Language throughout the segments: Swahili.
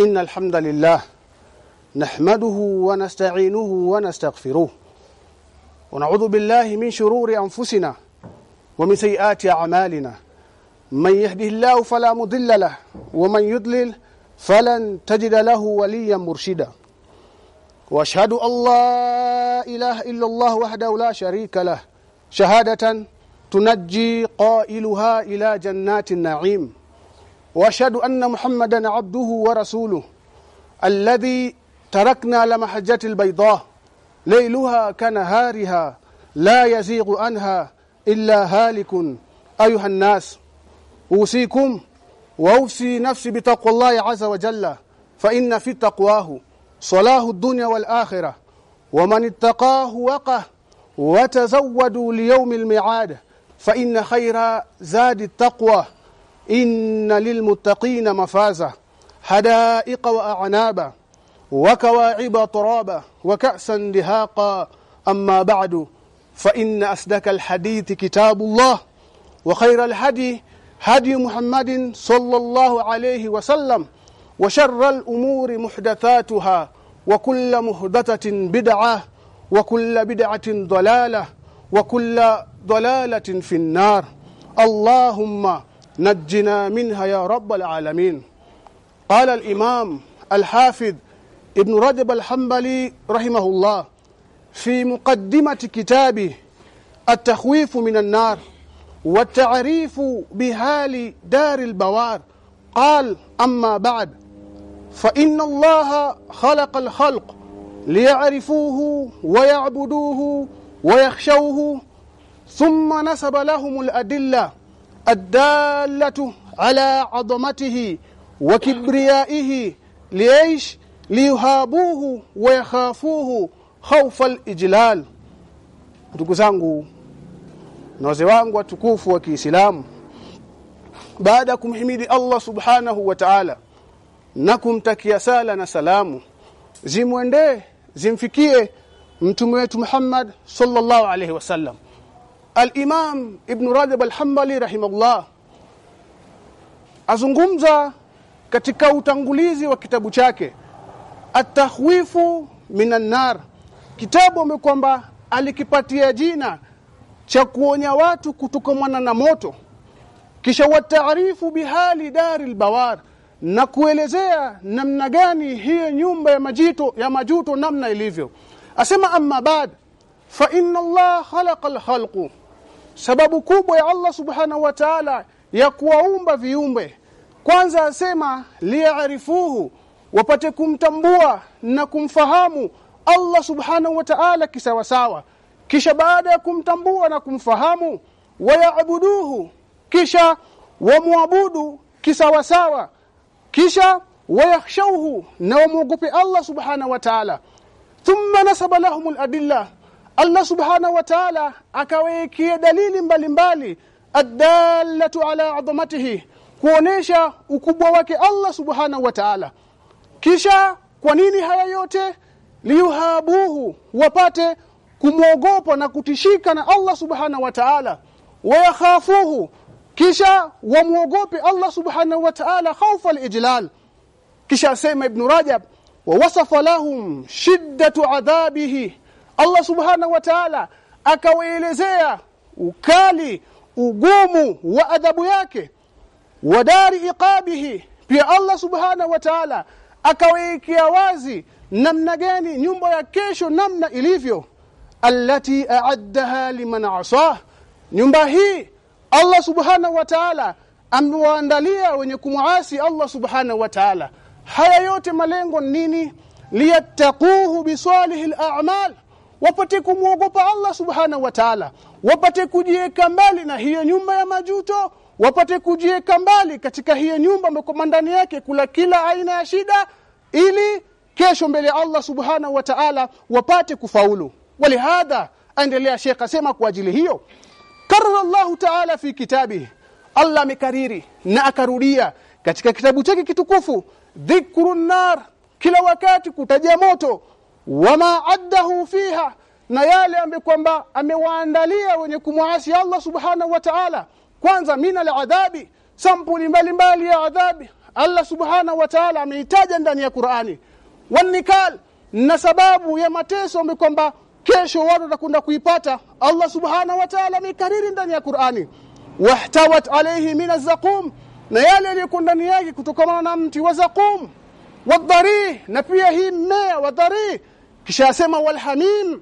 إن الحمد لله نحمده ونستعينه ونستغفره ونعوذ بالله من شرور أنفسنا ومن سيئات أعمالنا. من يهده الله فلا مضل له ومن يضلل فلن تجد له وليا مرشدا. وأشهد أن لا إله إلا الله وحده لا شريك له. شهادة تنجي قائلها إلى جنات النعيم. وأشهد أن محمدا عبده ورسوله الذي تركنا لمحجة البيضاء ليلها كنهارها لا يزيغ عنها إلا هالك أيها الناس. أوصيكم وأوصي نفسي بتقوى الله عز وجل فإن في تقواه صلاه الدنيا والآخرة ومن اتقاه وقه وتزودوا ليوم الميعاد فإن خير زاد التقوى. إن للمتقين مفازه حدائق وأعنابا وكواعب ترابا وكأسا دهاقا. أما بعد فإن أصدق الحديث كتاب الله وخير الهدي هدي محمد صلى الله عليه وسلم وشر الأمور محدثاتها وكل محدثة بدعة وكل بدعة ضلالة وكل ضلالة في النار. اللهم نجنا منها يا رب العالمين. قال الإمام الحافظ ابن رجب الحنبلي رحمه الله في مقدمة كتابه التخويف من النار والتعريف بحال دار البوار. قال أما بعد فإن الله خلق الخلق ليعرفوه ويعبدوه ويخشوه ثم نسب لهم الأدلة الدالة على عظمته وكبريائه ليش liyuhabuhu wa yakhafuhu khawfa al-ijlal ndugu zangu na wazee wangu watukufu wa Kiislamu baada ya kumhimidi Allah subhanahu wa ta'ala na kumtakia sala na salamu zimwendee zimfikie mtume wetu Muhammad sallallahu alayhi wasallam al-Imam Ibn Rajab al-Hanbali rahimahullah azungumza katika utangulizi wa kitabu chake At-Takhwifu minan nar. Kitabu amekwamba alikipatia jina cha kuonya watu kutokamana na moto kisha wataarifu bihali daril bawar na kuelezea namna gani hiyo nyumba ya majito ya majuto namna ilivyo. Asema amma bad fa inna Allah khalaqa al sababu kubwa ya Allah subhanahu wa ta'ala ya kuwaumba viumbe. Kwanza asema liarifuhu wapate kumtambua na kumfahamu Allah subhanahu wa ta'ala kisawasawa. Kisha baada ya kumtambua na kumfahamu wayaabuduhu kisha wamwabudu kisawasawa. Kisha wayakhshawhu na wamwogope Allah subhanahu wa ta'ala. Thumma nasaba lahum al-adilla Allah subhanahu wa ta'ala akawekea dalili mbalimbali adallatu ala adhamatihi kuonesha ukubwa wake Allah subhanahu wa ta'ala. Kisha kwa nini haya yote? Liyuhabuhu wapate kumwogopa na kutishika na Allah subhanahu wa ta'ala. Wayakhafuhu kisha wamwogope Allah subhanahu wa ta'ala khawfa al-ijlal. Kisha asema ibn Rajab wa wasafa lahum shiddatu adhabihi Allah subhanahu wa ta'ala akawaelezea ukali ugumu wa adhabu yake wa dari iqabihi. Pia Allah subhanahu wa ta'ala akawekea wazi namna gani nyumba ya kesho namna ilivyo. Allati a'addaha liman asah nyumba hii Allah subhanahu wa ta'ala amewaandalia wenye kumuasi Allah subhanahu wa ta'ala. Haya yote malengo nini? Liyattaquhu bisalihil a'mal wapate kumwogopa Allah subhanahu wa ta'ala. Wapate kujieka mbali na hiyo nyumba ya majuto. Wapate kujieka mbali katika hiyo nyumba ambayo ndani yake kula kila aina ya shida ili kesho mbele Allah subhanahu wa ta'ala wapate kufaulu. Walihadha aendelea Sheikh asema kwa ajili hiyo. Karara Allah ta'ala fi kitabi. Allah amekariri na akarudia katika kitabu chake kitukufu dhikrun nar kila wakati kutaja moto wama addahu fiha na yale ambayo kwamba amewaandalia wenye kumwasi Allah subhanahu wa ta'ala. Kwanza mina la adhabi sampuli mbalimbali ya adhabi. Allah subhanahu wa ta'ala ameitaja ndani ya Qur'ani. Wanikal na sababu ya mateso ambayo kwamba kesho watu watakwenda kuipata. Allah subhanahu wa ta'ala amekariri ndani ya Qur'ani. Wahtawat alayhi min azqum na yale yaliyo ndani yake kutokana na mti wa zaqum. Wadhari na pia hii mmea wa dhari kisha asema walhamim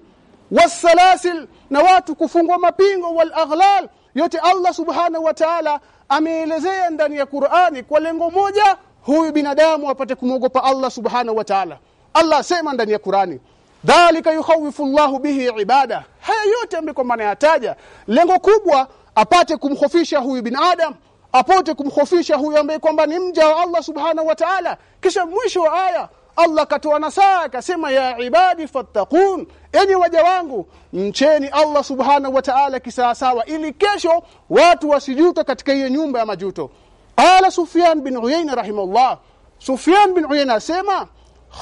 wasalasil na watu kufungwa mapingo walaghlal yote Allah subhanahu wa ta'ala ameelezea ndani ya Qur'ani kwa lengo moja huyu binadamu apate kumwogopa Allah subhanahu wa ta'ala. Allah asema ndani ya Qur'ani dhalika yukhawifu Allahu bihi ibada. Haya yote ambiko maana yataja lengo kubwa apate kumhofisha huyu binadamu apote kumhofisha huyu ambaye kwamba ni mja wa Allah subhanahu wa ta'ala. Kisha mwisho wa aya Allah katoa nasaa akasema ya ibadi fattaqun enyi waja wangu mcheni Allah subhanahu wa ta'ala kisawasawa ili kesho watu wasijuta katika hiyo nyumba ya majuto. Qala Sufyan bin Uyayna rahimahullah. Sufyan bin Uyayna asema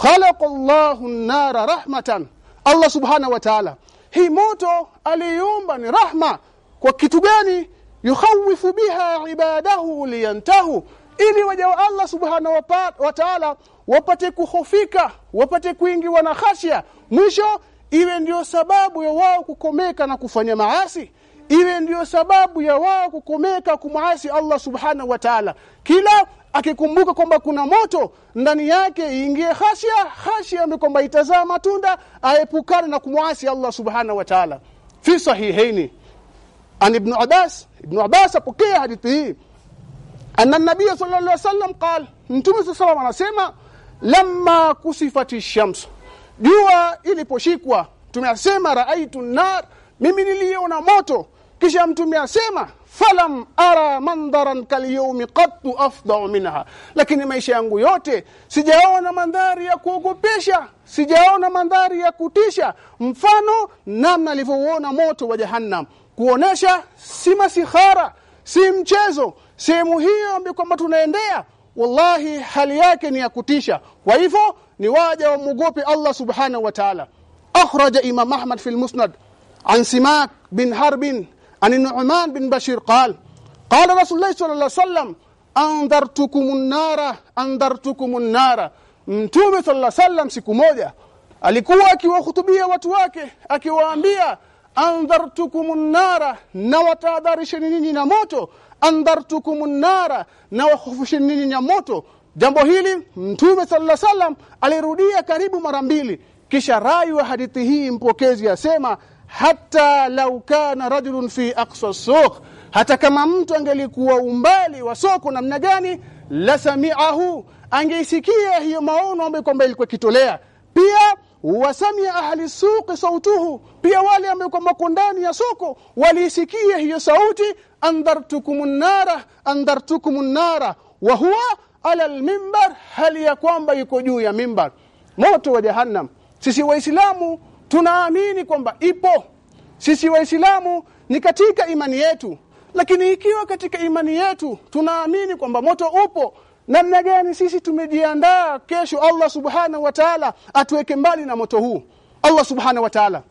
khalaqa Allahu an-nara rahmatan. Allah subhanahu wa ta'ala hii moto aliumba ni rahma. Kwa kitu gani? Yukhawifu biha ibadahu liyantahu ili waja wa Allah subhanahu wa ta'ala wapate kuhofika wapate kuingiwa na khashia mwisho iwe ndiyo sababu ya wao kukomeka na kufanya maasi. Iwe ndiyo sababu ya wao kukomeka kumwasi Allah subhanahu wa ta'ala. Kila akikumbuka kwamba kuna moto ndani yake iingie khashia khashia kwamba itazaa matunda aepukane na kumwasi Allah subhanahu wa ta'ala. Fi sahihaini. An ibn Abbas ibn Abbas apokea hadithi hii anna nabiy sallallahu alaihi wasallam qala mtume sallallahu anasema lamma kusifati shams jua iliposhikwa tumesema raaitu nar mimi niliona moto. Kisha mtume asema falam ara mandharan kalyawmi qattu afdau minha. Lakini maisha yangu yote sijaona mandhari ya kuogopesha sijaona mandhari ya kutisha. Mfano namna alivyouona moto wa jahannam. Kuonesha si masihara si mchezo sehemu hiyo ambayo kwamba tunaendea wallahi hali yake ni ya kutisha. Kwa hivyo ni waja wa mugopi Allah subhanahu wa ta'ala. Akhraja imam ahmad fi musnad an simak bin harbin an nu'man bin bashir qal qala rasulullah sallallahu alaihi wasallam andartukumun nara andartukumun nara mtume sallallahu sallam siku moja alikuwa akiwahutubia watu wake akiwaambia andartukumun nara na watahadharisheni nyinyi na moto andhartukumun nara na wakhofisheni nyinyi na moto jambo hili mtume sallallahu salam alirudia karibu mara mbili. Kisha rai wa hadithi hii mpokezi asema hata lau kana rajulun fi aqsa suq hata kama mtu angelikuwa umbali wa soko namna gani la sami'ahu angeisikia hiyo maono ambayo kwamba ilikuwa kitolea pia wasamia ahli suq sautuhu. Pia wale ambao ndani ya soko waliisikia hiyo sauti andartukum nara andartukum nara wa huwa ala almimbar hali ya kwamba yuko juu ya mimbar. Moto wa jahannam. Sisi waislamu tunaamini kwamba ipo. Sisi waislamu ni katika imani yetu. Lakini ikiwa katika imani yetu tunaamini kwamba moto upo namna gani sisi tumejiandaa kesho? Allah subhanahu wa ta'ala atuweke mbali na moto huu. Allah subhanahu wa ta'ala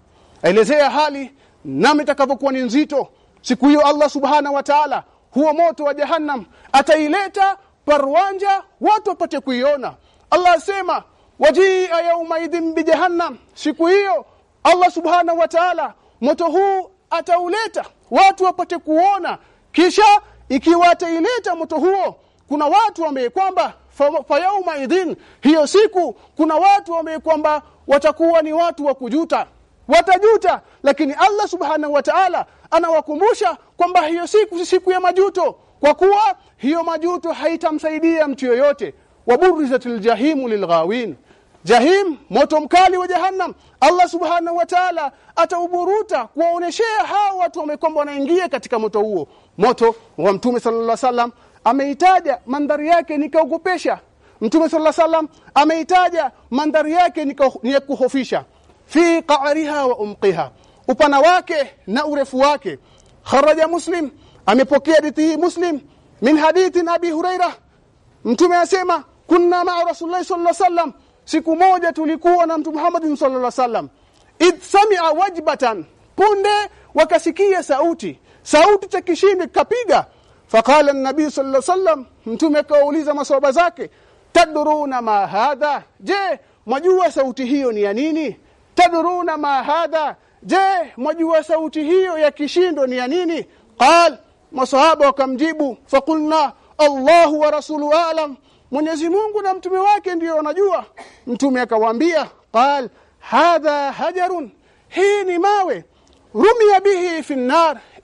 aelezea hali nami itakavyokuwa ni nzito. Siku hiyo Allah subhanahu wa ta'ala huo moto wa jahannam ataileta parwanja watu wapate kuiona. Allah asema wajia yaumaidhin bijahannam siku hiyo Allah subhanahu wa ta'ala moto huu atauleta watu wapate kuona. Kisha ikiwa ataileta moto huo kuna watu ambao kwamba fa yauma idhin hiyo siku kuna watu ambao kwamba watakuwa ni watu wa kujuta. Watajuta lakini Allah subhanahu wa ta'ala anawakumbusha kwamba hiyo siku si siku ya majuto. Kwa kuwa hiyo majuto haitamsaidia mtu yoyote. Waburizatil jahimu lilghawin Jahim moto mkali wa jahannam. Allah subhanahu wa ta'ala atauburuta kuwaoneshea hao watu wamekomba wanaingia katika moto huo. Moto wa mtume sallallahu alaihi wasallam ameitaja mandhari yake nikaogopesha mtume alaihi wasallam ameitaja mandhari yake ni kuhofisha. Fi qa'riha wa umqiha upana wake na urefu wake. Kharaja muslim amepokea hadithi hii muslim min hadithi abi huraira. Mtume asema kunna ma'a rasulullah sallallahu alaihi siku moja tulikuwa na mtume Muhammad sallallahu alaihi wasallam id sami'a wajbatan punde wakasikia sauti. Sauti cha kishindi kapiga faqala an-nabi sallallahu alayhi wasallam mtume akawauliza maswahaba zake tadruna ma hadha? Je mwajua sauti hiyo ni ya nini? Tadruna ma hadha? Je mwajua sauti hiyo ya kishindo ni ya nini? Qal masahaba wakamjibu faqulna Allahu wa rasulu alam. Mwenyezi Mungu na mtume wake ndiyo wanajua. Mtume akawaambia qal hadha hajarun hii ni mawe rumia bihi fi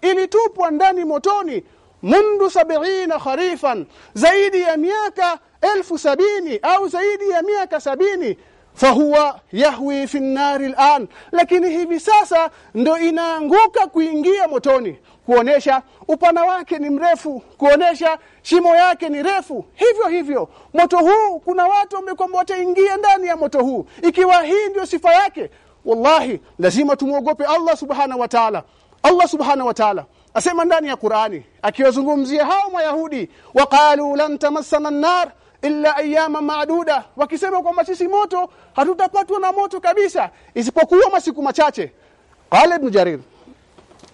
ilitupwa ndani motoni mundu sabiina kharifan zaidi ya miaka elfu sabini au zaidi ya miaka sabini fahuwa yahwi fi nnari al'an. Lakini hivi sasa ndo inaanguka kuingia motoni kuonesha upana wake ni mrefu kuonesha shimo yake ni refu. Hivyo hivyo moto huu kuna watu wamekwamba wataingia ndani ya moto huu. Ikiwa hii ndio sifa yake wallahi lazima tumuogope Allah subhanahu wa ta'ala. Allah subhanahu wa ta'ala asema ndani ya Qur'ani akiwazungumzia hao mayahudi waqalu lan tamassana an-nar illa ayyama ma'duda wakisema kwamba sisi moto hatutapatwa na moto kabisa isipokuwa masiku machache. Qala ibn jarir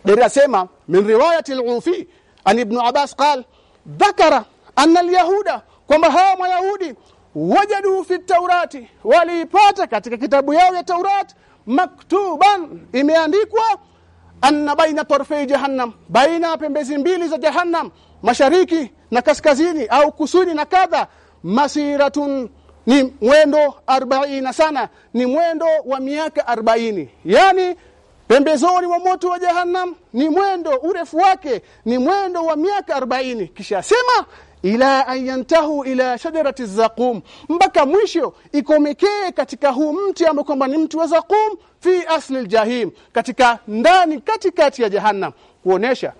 deri asema min riwayati al-ufi an ibn abbas qal dhakara anna al-yahuda kwamba hao mayahudi wajadu fi taurati waliipata katika kitabu yao ya taurat maktuban imeandikwa anna baina tarfai jahannam baina pembezi mbili za jahannam mashariki na kaskazini au kusuni na kadha masiratun ni mwendo 40 sana ni mwendo wa miaka 40 yani pembezoni mwa moto wa jahannam ni mwendo urefu wake ni mwendo wa miaka 40 kisha sema ila an yantahu ila shajarati zaqum. Mpaka mwisho ikomekee katika huu mti ambao kwamba ni mti wa zaqum fi asli aljahim katika ndani katikati ya jahannam. Kuonesha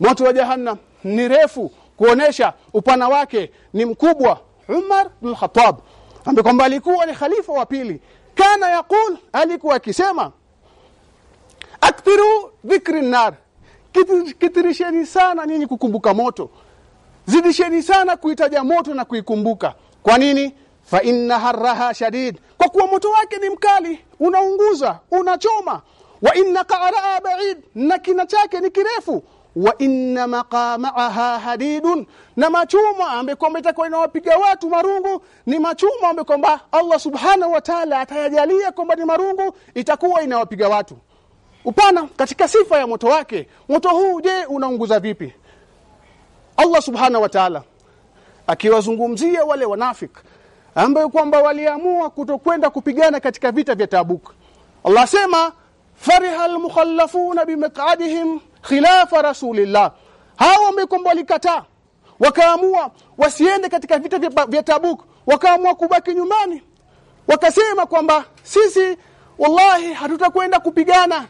moto wa jahannam ni refu. Kuonesha upana wake ni mkubwa. Umar bin Khattab ambaye kwamba alikuwa ni khalifa wa pili kana yakul alikuwa akisema akthiru dhikri nar kitirisheni sana ninyi kukumbuka moto zidisheni sana kuitaja moto na kuikumbuka. Kwa nini? Fa inna harraha shadid. Kwa kuwa moto wake ni mkali unaunguza unachoma. Wa inna qa'raa ba'id. Na kina chake ni kirefu. Wa inna maqamaha hadidun. Na machuma ambaye kwamba itakuwa inawapiga watu marungu ni machuma ambaye kwamba Allah subhanahu wa ta'ala atayajalia kwamba ni marungu itakuwa inawapiga watu. Upana katika sifa ya moto wake moto huu je unaunguza vipi Allah subhana wa ta'ala akiwazungumzia wale wanafik ambayo kwamba waliamua kutokwenda kupigana katika vita vya Tabuk. Allah sema fariha mukhallafuna bimaq'adihim khilafa rasulillah. Hao ambao walikataa wakaamua wasiende katika vita vya, vya Tabuk wakaamua kubaki nyumbani. Wakasema kwamba sisi wallahi hatutakwenda kupigana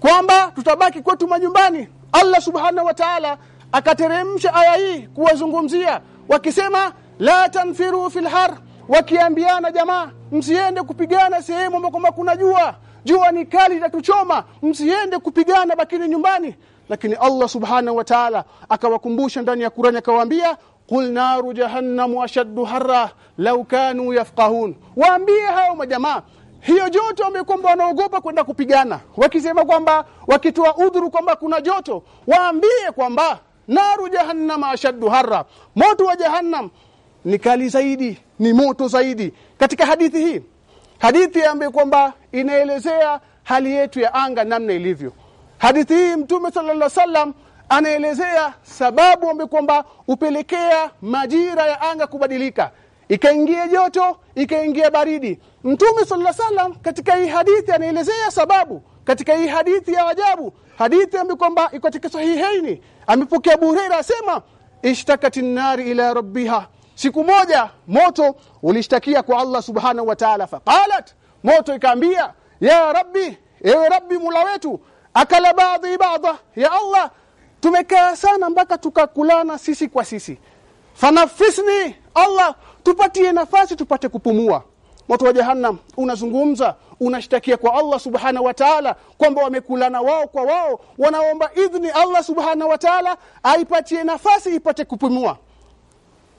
kwamba tutabaki kwetu manyumbani. Allah subhanahu wa ta'ala akateremsha aya hii kuwazungumzia wakisema la tanfiru fil har wakiambiana jamaa msiende kupigana sehemu ambako kuna jua. Jua ni kali litatuchoma msiende kupigana bakini nyumbani. Lakini Allah subhanahu wa ta'ala akawakumbusha ndani ya Qur'ani akawaambia qul naru jahannamu ashaddu harra law kanu yafqahun. Waambie hao majamaa hiyo joto wamekwamba wanaogopa kwenda kupigana. Wakisema kwamba wakitoa udhuru kwamba kuna joto waambie kwamba naru jahannama ashaddu harra. Moto wa jahannam ni kali zaidi ni moto zaidi. Katika hadithi hii hadithi ambayo kwamba inaelezea hali yetu ya anga namna ilivyo. Hadithi hii mtume sallallahu alaihi wasallam anaelezea sababu ambayo kwamba upelekea majira ya anga kubadilika. Ikaingia joto ikaingia baridi. Mtume sallallahu alaihi wasallam katika hii hadithi anaelezea sababu. Katika hii hadithi ya ajabu hadithi ambayo kwamba iko katika sahihaini. Amepokea burera asema ishtakati nari ila rabbiha. Siku moja moto ulishtakia kwa Allah subhanahu wa ta'ala. Faqalat moto ikaambia ya rabbi ewe rabbi mula wetu akala baadhi baadha ya Allah tumekaa sana mpaka tukakulana sisi kwa sisi. Fanafisni Allah tupatie nafasi tupate kupumua. Moto wa jahannam unazungumza unashtakia kwa Allah subhanahu wa ta'ala kwamba wamekulana wao kwa wao wanaomba idhni Allah subhanahu wa ta'ala aipatie nafasi ipate kupumua.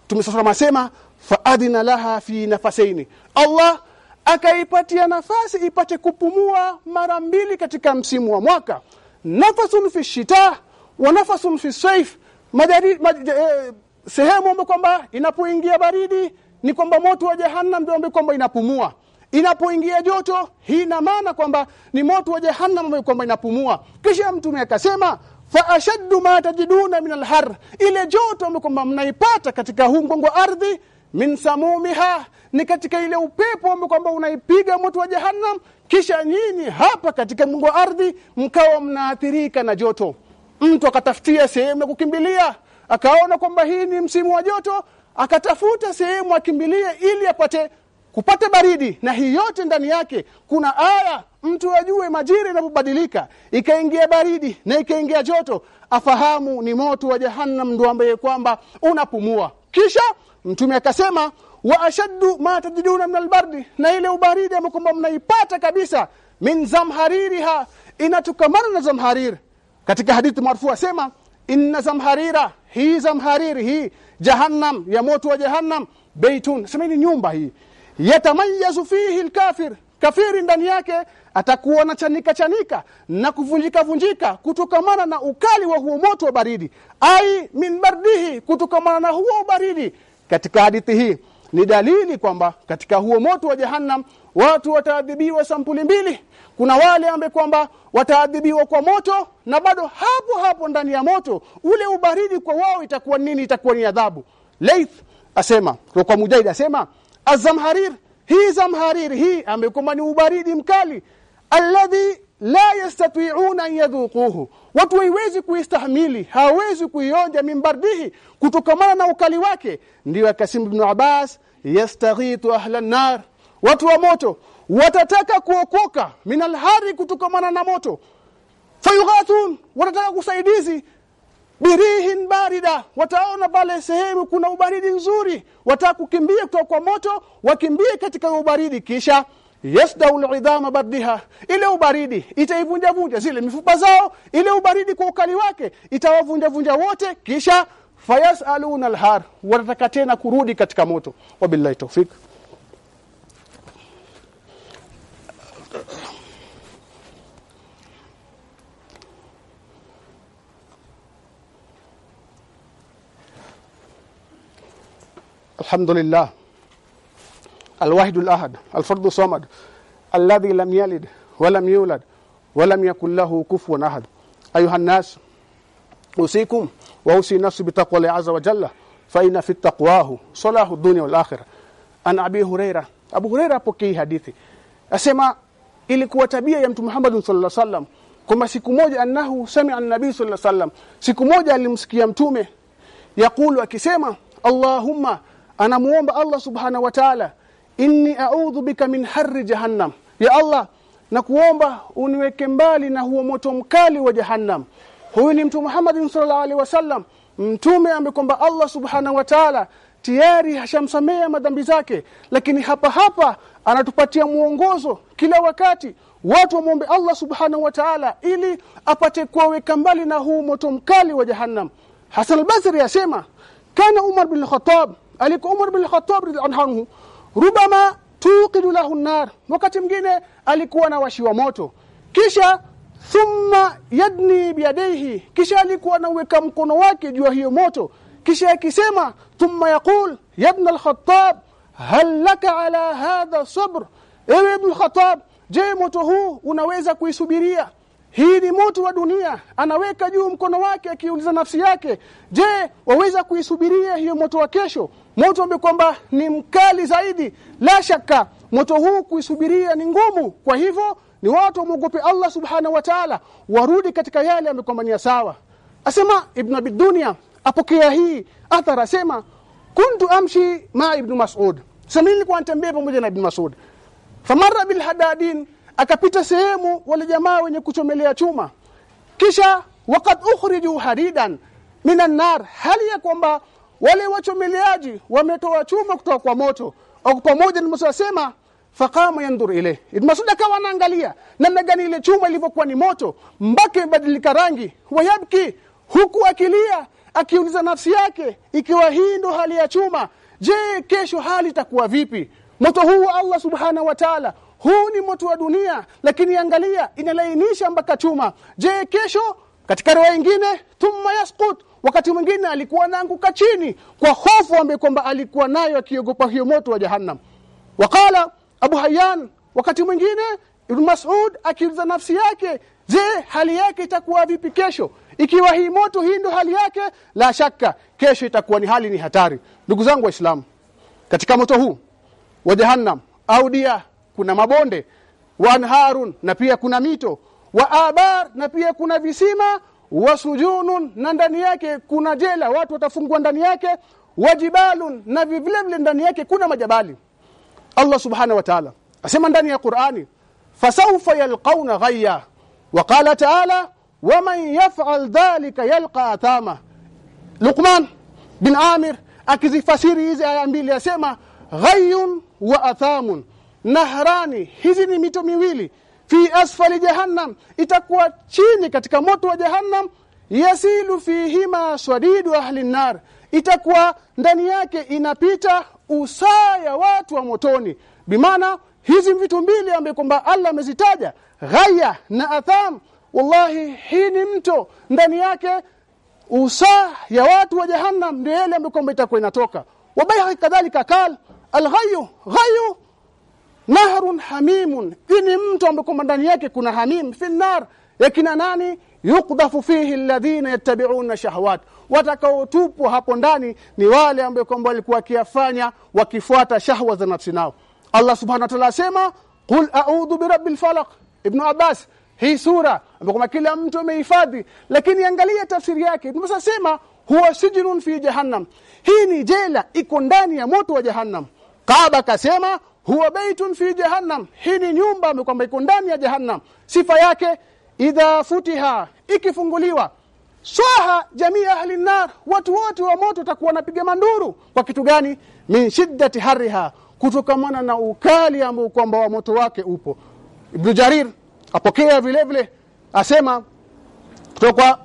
Tumesoma masema faadina laha fi nafasaini. Allah akaipatia nafasi ipate kupumua mara mbili katika msimu wa mwaka. Nafasun fi shita wa nafasun fi saif. Majari, maj, eh, sehemu ambayo kwamba inapoingia baridi ni kwamba moto wa jahannam ndio kwamba inapumua inapoingia joto hii ina maana kwamba ni moto wa jahannam kwamba inapumua. Kisha mtume akasema fa ashaddu ma tajiduna min alhar ile joto ambayo kwamba mnaipata katika huu mgongo ardhi min samumiha ni katika ile upepo ambao kwamba unaipiga moto wa jahannam. Kisha nyinyi hapa katika mgongo ardhi mkawa mnaathirika na joto. Mtu akatafutia sehemu ya kukimbilia akaona kwamba hii ni msimu wa joto akatafuta sehemu akimbilie ili apate kupata baridi na hii yote ndani yake kuna aya mtu ajue majira inapobadilika ikaingia baridi na ikaingia joto afahamu ni moto wa jahannam ndo ambaye kwamba unapumua. Kisha mtume akasema wa ashaddu ma tajiduna min albardi na ile ubaridi ambao kwamba mnaipata kabisa min zamhaririha inatokamana na zamharir. Katika hadithi marfu asema inna zamharira hii zamhariri hii jahannam ya moto wa jahannam beitun sema ni nyumba hii yatamayazu fihi alkafir. Kafiri ndani yake atakuwa na chanika chanika na kuvunjika vunjika kutokamana na ukali wa huo moto wa baridi. Ai min bardihi kutokamana na huo baridi. Katika hadithi hii ni dalili kwamba katika huo moto wa jahannam watu wataadhibiwa sampuli mbili. Kuna wale ambe kwamba wataadhibiwa kwa moto na bado hapo hapo ndani ya moto ule ubaridi kwa wao itakuwa nini? Itakuwa ni adhabu. Laith asema kwa, Mujahid asema azamharir hii zamharir hii amekuwa ni ubaridi mkali. Alladhi la yastati'una an yadhuquhu. Watu waiwezi kuistahimili hawezi kuionja mimbardihi kutokamana na ukali wake. Ndio akasimu ibn Abbas yastaghitu ahla nar watu wa moto watataka kuokoka minal hari kutokamana na moto. Fayughathun wanataka kusaidizi birihin barida. Wataona pale sehemu kuna ubaridi nzuri. Wataka kukimbia kutoka kwa moto wakimbie katika ubaridi. Kisha yasdau lidhama bardiha. Ile ubaridi itaivunjavunja zile mifupa zao. Ile ubaridi kwa ukali wake itawavunjavunja wote. Kisha fayasaluna lhar watataka tena kurudi katika moto. Wabillahi tawfik الحمد لله الواحد الأحد الفرد الصمد الذي لم يلد ولم يولد ولم يكن له كفوا أحد أيها الناس أوصيكم وأوصي نفسي بتقوى الله عز وجل فإن في التقواه صلاح الدنيا والآخرة أن أبي هريرة أبو هريرة apokei hadithi asema ilikuwa tabia ya mtume Muhammad sallallahu alaihi wasallam kwamba siku moja annahu sami'a an-nabii sallallahu alaihi wasallam siku moja alimsikia mtume yakulu akisema Allahumma anamuomba Allah subhanahu wa ta'ala inni a'udhu bika min harri jahannam. Ya Allah na kuomba uniweke mbali na huo moto mkali wa jahannam. Huyu ni mtume Muhammad sallallahu alaihi wasallam mtume amekwamba Allah subhanahu wa ta'ala tayari hashamsamea madhambi zake lakini hapa hapa anatupatia mwongozo kila wakati. Watu wamwombe Allah subhanahu wa ta'ala ili apate kuwaweka mbali na huu moto mkali wa jahannam. Hasan al-Basri yasema kana Umar bin Khattab alikuwa Umar bin Khattab anhu rubama tuqidu lahu nar wakati mwingine alikuwa na washiwa moto kisha thumma yadni biyadaihi kisha alikuwa anaweka mkono wake juu hiyo moto kisha akisema thumma yaqul ya ibn al-Khattab hal laka ala hadha sabr ewe ibn al-Khattab je moto huu unaweza kuisubiria hii ni moto wa dunia anaweka juu mkono wake akiuliza nafsi yake je waweza kuisubiria hiyo moto wa kesho moto ambao kwamba ni mkali zaidi. La shaka moto huu kuisubiria ni ngumu. Kwa hivyo ni watu wamwogope Allah subhanahu wa ta'ala warudi katika yale ni sawa. Asema ibn abidunia apokea hii athara asema kuntu amshi ma ibn mas'ud. Sasa nilikuwa natembea pamoja na ibn mas'ud. Famara bil hadadin akapita sehemu wale jamaa wenye kuchomelea chuma. Kisha wakad ukhriju haridan minan nar. Hali ya kwamba wale wachomeleaji wametoa chuma kutoka kwa moto. Au pamoja na Musa asema faqama yandur ile Ibn Mas'ud akawa anaangalia namna gani ile chuma ilivyokuwa ni moto mpaka ibadilika rangi wayabki huku akilia akiuliza nafsi yake ikiwa hii ndo hali ya chuma je kesho hali itakuwa vipi? Moto huu Allah subhanahu wa ta'ala huu ni moto wa dunia lakini angalia inalainisha mpaka chuma. Je kesho? Katika riwaya nyingine thumma yasqut wakati mwingine alikuwa anaanguka chini kwa hofu ambayo kwamba alikuwa nayo akiogopa hiyo moto wa jahannam. Waqala abu hayyan wakati mwingine ibn mas'ud akiuliza nafsi yake je hali yake itakuwa vipi kesho? Ikiwa hii moto hii ndo hali yake? La shaka kesho itakuwa ni hali ni hatari. Ndugu zangu waislamu katika moto huu wa jahannam au dia kuna mabonde wa anharun na pia kuna mito wa abar na pia kuna visima wa sujunun na ndani yake kuna jela watu watafungwa ndani yake wajibalun na vile vile ndani yake kuna majabali. Allah subhanahu wa ta'ala asema ndani ya Qur'ani fasawfa yalqauna ghayya. Wa qala ta'ala waman yaf'al dhalika yalqa athama. Luqman bin Amir akizifasiri hizi aya mbili asema ghayyun wa athamun. Nahrani hizi ni mito miwili fi asfali jahannam itakuwa chini katika moto wa jahannam yasilu fihima shadidu ahli nar. Itakuwa ndani yake inapita usaa ya watu wa motoni. Bimaana hizi vitu mbili ambaye kwamba Allah amezitaja. Ghaya na atham. Wallahi hii ni mto. Ndani yake usaa ya watu wa jahannam ndio yale ambayo kwamba itakuwa inatoka. Wabai kadhalika kal alghayu ghayu nahrun hamimun. Ini mto ambaye ndani yake kuna hamim fi nar yakina nani? Yukdafu fihi alladhina yattabi'una shahawat. Watakaotupwa hapo ndani ni wale ambao kwamba walikuwa wakiyafanya wakifuata shahwa za nafsi nao. Allah subhanahu wa ta'ala asema qul a'udhu birabbil falaq. Ibn Abbas hii sura ambayo kila mtu amehifadhi. Lakini angalia tafsiri yake. Tunasema huwa sijnun fi jahannam. Hii ni jela iko ndani ya moto wa jahannam. Kaaba kasema huwa baitun fi jahannam. Hii ni nyumba kwamba iko ndani ya jahannam. Sifa yake idha futiha ikifunguliwa swaha jamii ahli nar. Watu wote wa moto watakuwa napiga manduru. Kwa kitu gani? Min shiddati harriha kutokamana na ukali ambao kwamba wa moto wake upo. Ibn Jarir apokea vile vile asema kutoka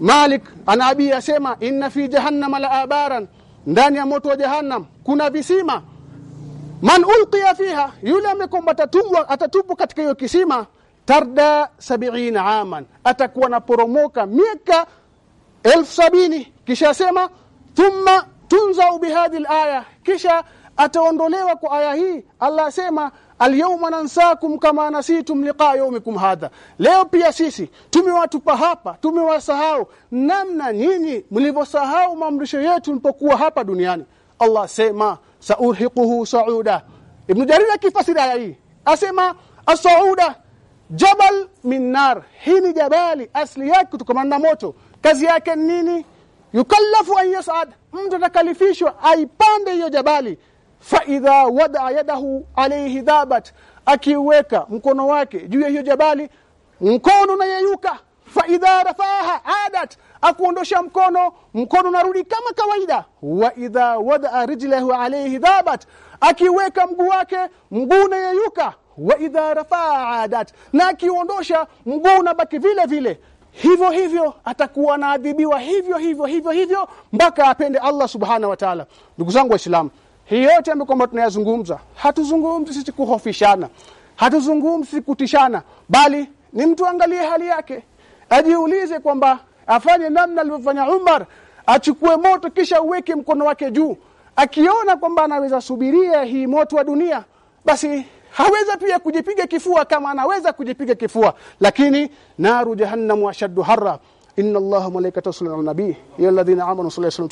Malik anabi asema inna fi jahannama la abaran. Ndani ya moto wa jahannam kuna visima man ulqiya fiha yule amekomba atatupwa atatupwa katika hiyo kisima tarda 70 aman atakuwa na poromoka miaka elfu sabini. Kisha sema thumma tunzau bihadhi alaya. Kisha ataondolewa kwa aya hii Allah asema alyawma nansakum kama nasitum liqa yawmikum hadha. Leo pia sisi tumewatupa hapa tumewasahau namna nyinyi mlivyosahau maamrisho yetu mlipokuwa hapa duniani. Allah sema saurhiquhu sauda. Ibn jarir akifasiri aya hii asema as-sauda jabal min nar hini ni jabali asli yake kutokana na moto kazi yake nini yukallafu an yas'ad. Mtu atakalifishwa aipande hiyo jabali. Fa idha wada yadahu alayhi dhabat. Akiweka mkono wake juu ya hiyo jabali mkono unayeyuka. Fa idha rafaha adat akuondosha mkono mkono unarudi kama kawaida. Wa idha wada rijlahu alayhi dhabat akiweka mguu wake mguu unayeyuka. Wa idha rafaa adat na akiondosha mguu unabaki vile vile. Hivyo hivyo atakuwa anaadhibiwa hivyo hivyo hivyo hivyo mpaka apende Allah subhana wa ta'ala. Ndugu zangu waislamu hii yote ambayo kwamba tunayazungumza hatuzungumzi sisi kuhofishana hatuzungumzi kutishana bali ni mtu angalie hali yake ajiulize kwamba afanye namna alivyofanya Umar achukue moto kisha uweke mkono wake juu. Akiona kwamba anaweza subiria hii moto wa dunia basi haweza pia kujipiga kifua kama anaweza kujipiga kifua. Lakini naru jahannamu ashaddu harra. Inna allaha malaikatahu yusalluna ala nabii. Ya alladhina amanu sallallahu